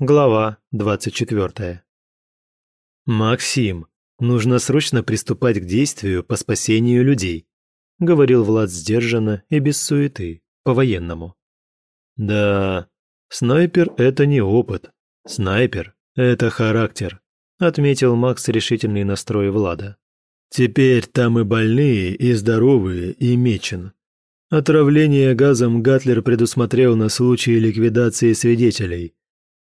Глава 24. «Максим, нужно срочно приступать к действию по спасению людей», говорил Влад сдержанно и без суеты, по-военному. «Да, снайпер – это не опыт. Снайпер – это характер», отметил Макс решительный настрой Влада. «Теперь там и больные, и здоровые, и мечен. Отравление газом Гатлер предусмотрел на случай ликвидации свидетелей.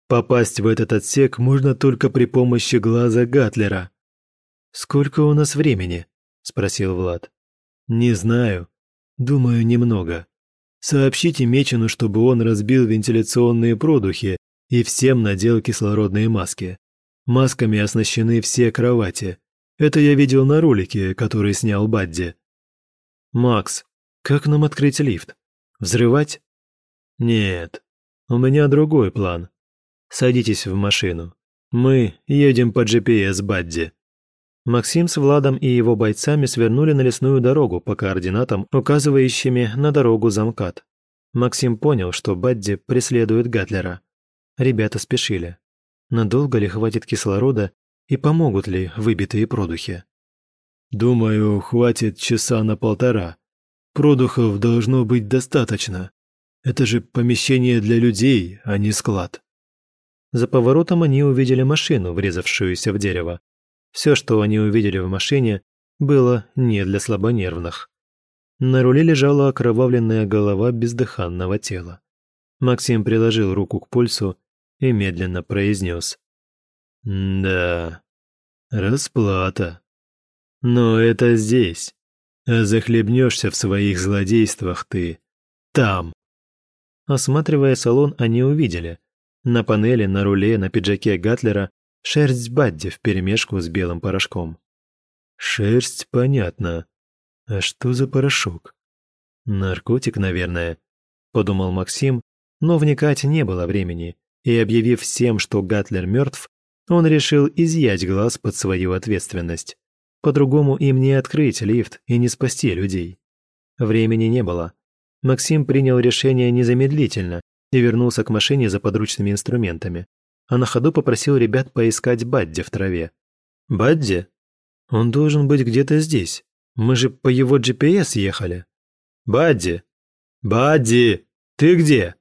Попасть в этот отсек можно только при помощи глаза Гатлера. «Сколько у нас времени?» – спросил Влад. «Не знаю. Думаю, немного. Сообщите Мечену, чтобы он разбил вентиляционные продухи и всем надел кислородные маски. Масками оснащены все кровати. Это я видел на ролике, который снял Бадди». «Макс, как нам открыть лифт? Взрывать? Нет, у меня другой план. Садитесь в машину. Мы едем по GPS Бадди. Максим с Владом и его бойцами свернули на лесную дорогу по координатам, указывающими на дорогу замкат. Максим понял, что Бадди преследует Гатлера. Ребята спешили. Надолго ли хватит кислорода и помогут ли выбитые продухи? «Думаю, хватит часа на полтора», Продухов должно быть достаточно. Это же помещение для людей, а не склад. За поворотом они увидели машину, врезавшуюся в дерево. Все, что они увидели в машине, было не для слабонервных. На руле лежала окровавленная голова бездыханного тела. Максим приложил руку к пульсу и медленно произнес. «Да, расплата. Но это здесь. А захлебнешься в своих злодействах ты. Там. Осматривая салон, они увидели. На панели, на руле, на пиджаке Гатлера шерсть Бадди вперемешку с белым порошком. Шерсть, понятно. А что за порошок? Наркотик, наверное, подумал Максим, но вникать не было времени, и объявив всем, что Гатлер мертв, он решил изъять глаз под свою ответственность. По-другому им не открыть лифт и не спасти людей. Времени не было. Максим принял решение незамедлительно и вернулся к машине за подручными инструментами. А на ходу попросил ребят поискать Бадди в траве. «Бадди? Он должен быть где-то здесь. Мы же по его GPS ехали». «Бадди! Бадди! Ты где?»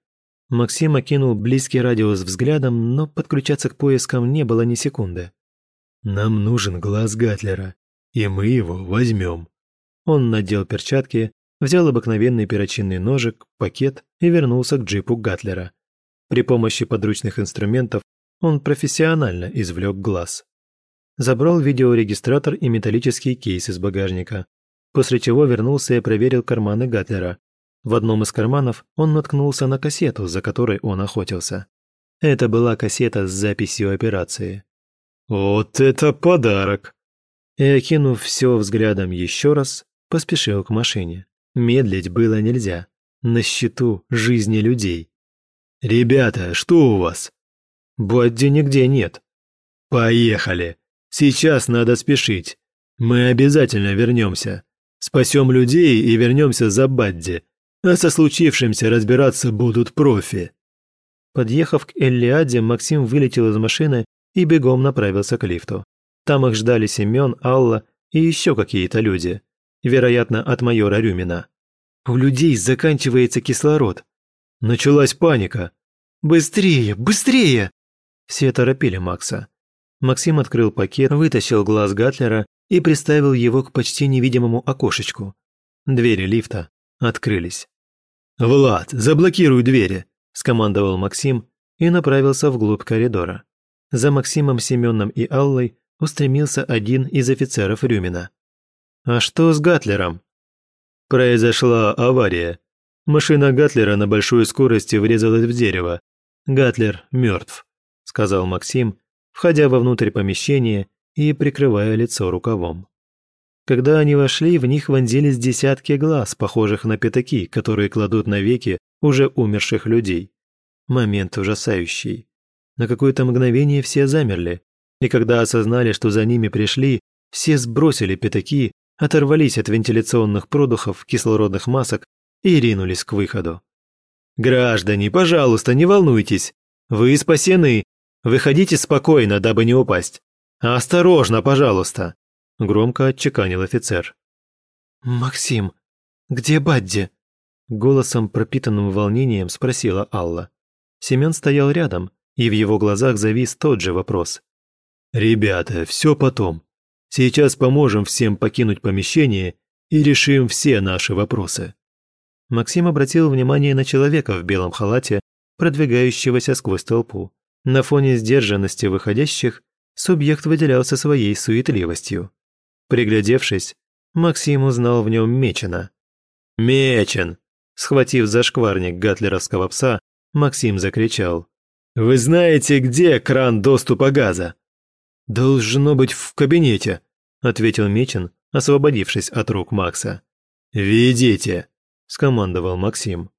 Максим окинул близкий радиус взглядом, но подключаться к поискам не было ни секунды. «Нам нужен глаз Гатлера и мы его возьмем». Он надел перчатки, взял обыкновенный перочинный ножик, пакет и вернулся к джипу Гатлера. При помощи подручных инструментов он профессионально извлек глаз. Забрал видеорегистратор и металлический кейс из багажника, после чего вернулся и проверил карманы Гатлера. В одном из карманов он наткнулся на кассету, за которой он охотился. Это была кассета с записью операции. «Вот это подарок!» и, окинув все взглядом еще раз, поспешил к машине. Медлить было нельзя. На счету жизни людей. «Ребята, что у вас?» «Бодди нигде нет». «Поехали. Сейчас надо спешить. Мы обязательно вернемся. Спасем людей и вернемся за Бадди. А со случившимся разбираться будут профи». Подъехав к Эллиаде, Максим вылетел из машины и бегом направился к лифту. Там их ждали Семен, Алла и еще какие-то люди. Вероятно, от майора Рюмина. У людей заканчивается кислород. Началась паника. «Быстрее! Быстрее!» Все торопили Макса. Максим открыл пакет, вытащил глаз Гатлера и приставил его к почти невидимому окошечку. Двери лифта открылись. «Влад, заблокируй двери!» – скомандовал Максим и направился вглубь коридора. За Максимом, Семеном и Аллой устремился один из офицеров Рюмина. «А что с Гатлером?» «Произошла авария. Машина Гатлера на большой скорости врезалась в дерево. Гатлер мертв», – сказал Максим, входя вовнутрь помещения и прикрывая лицо рукавом. Когда они вошли, в них вонзились десятки глаз, похожих на пятаки, которые кладут на веки уже умерших людей. Момент ужасающий. На какое-то мгновение все замерли, и когда осознали, что за ними пришли, все сбросили пятаки, оторвались от вентиляционных продухов, кислородных масок и ринулись к выходу. «Граждане, пожалуйста, не волнуйтесь! Вы спасены! Выходите спокойно, дабы не упасть. Осторожно, пожалуйста!» – громко отчеканил офицер. «Максим, где Бадди?» Голосом, пропитанным волнением, спросила Алла. Семен стоял рядом, и в его глазах завис тот же вопрос. «Ребята, все потом. Сейчас поможем всем покинуть помещение и решим все наши вопросы». Максим обратил внимание на человека в белом халате, продвигающегося сквозь толпу. На фоне сдержанности выходящих субъект выделялся своей суетливостью. Приглядевшись, Максим узнал в нем Мечена. «Мечин!» Схватив за шкварник гатлеровского пса, Максим закричал. «Вы знаете, где кран доступа газа?» «Должно быть в кабинете», – ответил Мечин, освободившись от рук Макса. «Ведите», – скомандовал Максим.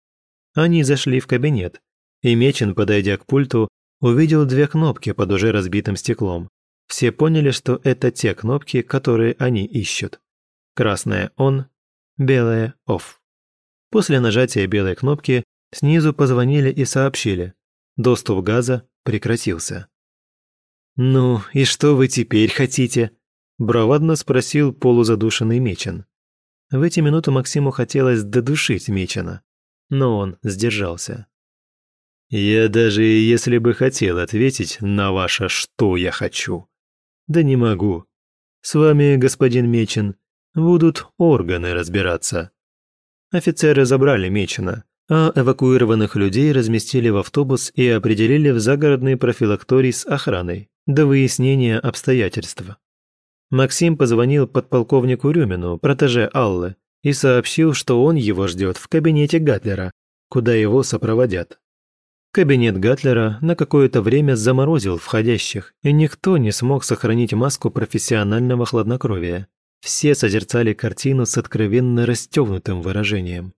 Они зашли в кабинет, и Мечин, подойдя к пульту, увидел две кнопки под уже разбитым стеклом. Все поняли, что это те кнопки, которые они ищут. Красная «Он», белая «Off». После нажатия белой кнопки снизу позвонили и сообщили. Доступ газа прекратился. «Ну, и что вы теперь хотите?» – бравадно спросил полузадушенный Мечин. В эти минуты Максиму хотелось додушить Мечина, но он сдержался. «Я даже если бы хотел ответить на ваше «что я хочу», да не могу. С вами, господин Мечин, будут органы разбираться». Офицеры забрали Мечина, а эвакуированных людей разместили в автобус и определили в загородный профилакторий с охраной до выяснения обстоятельств. Максим позвонил подполковнику Рюмину, протеже Аллы, и сообщил, что он его ждет в кабинете Гатлера, куда его сопроводят. Кабинет Гатлера на какое-то время заморозил входящих, и никто не смог сохранить маску профессионального хладнокровия. Все созерцали картину с откровенно расстегнутым выражением.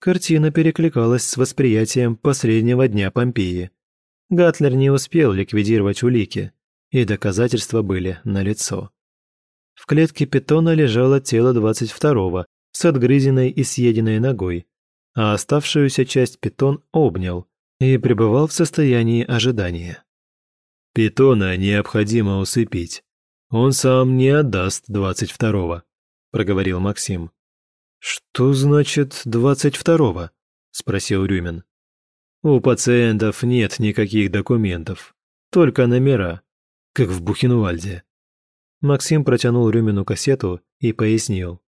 Картина перекликалась с восприятием последнего дня Помпеи. Гатлер не успел ликвидировать улики, и доказательства были налицо. В клетке питона лежало тело 22-го с отгрызенной и съеденной ногой, а оставшуюся часть питон обнял и пребывал в состоянии ожидания. «Питона необходимо усыпить», он сам не отдаст двадцать второго», – проговорил Максим. «Что значит двадцать второго?» – спросил Рюмин. «У пациентов нет никаких документов, только номера, как в Бухенвальде». Максим протянул Рюмину кассету и пояснил.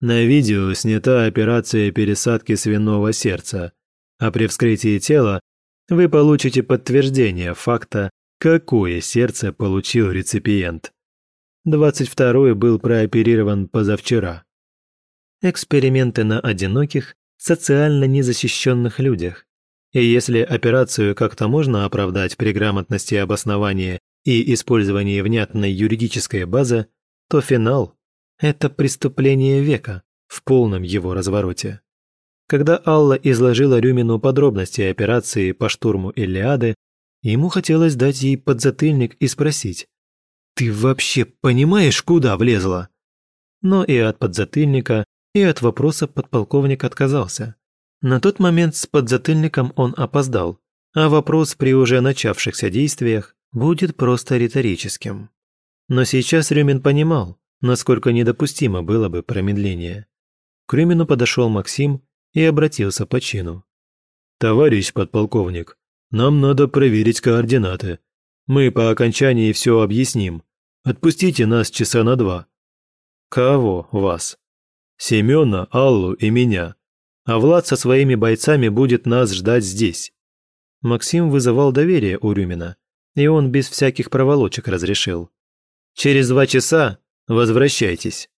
На видео снята операция пересадки свиного сердца, а при вскрытии тела вы получите подтверждение факта, какое сердце получил реципиент. 22-й был прооперирован позавчера. Эксперименты на одиноких, социально незащищенных людях. И если операцию как-то можно оправдать при грамотности обоснования и использовании внятной юридической базы, то финал – это преступление века в полном его развороте. Когда Алла изложила Рюмину подробности операции по штурму Илиады, ему хотелось дать ей подзатыльник и спросить, «Ты вообще понимаешь, куда влезла?» Но и от подзатыльника, и от вопроса подполковник отказался. На тот момент с подзатыльником он опоздал, а вопрос при уже начавшихся действиях будет просто риторическим. Но сейчас Рюмин понимал, насколько недопустимо было бы промедление. К Рюмину подошел Максим и обратился по чину. «Товарищ подполковник, нам надо проверить координаты. Мы по окончании все объясним. Отпустите нас часа на два». «Кого вас?» «Семена, Аллу и меня. А Влад со своими бойцами будет нас ждать здесь». Максим вызывал доверие у Рюмина, и он без всяких проволочек разрешил. «Через два часа возвращайтесь».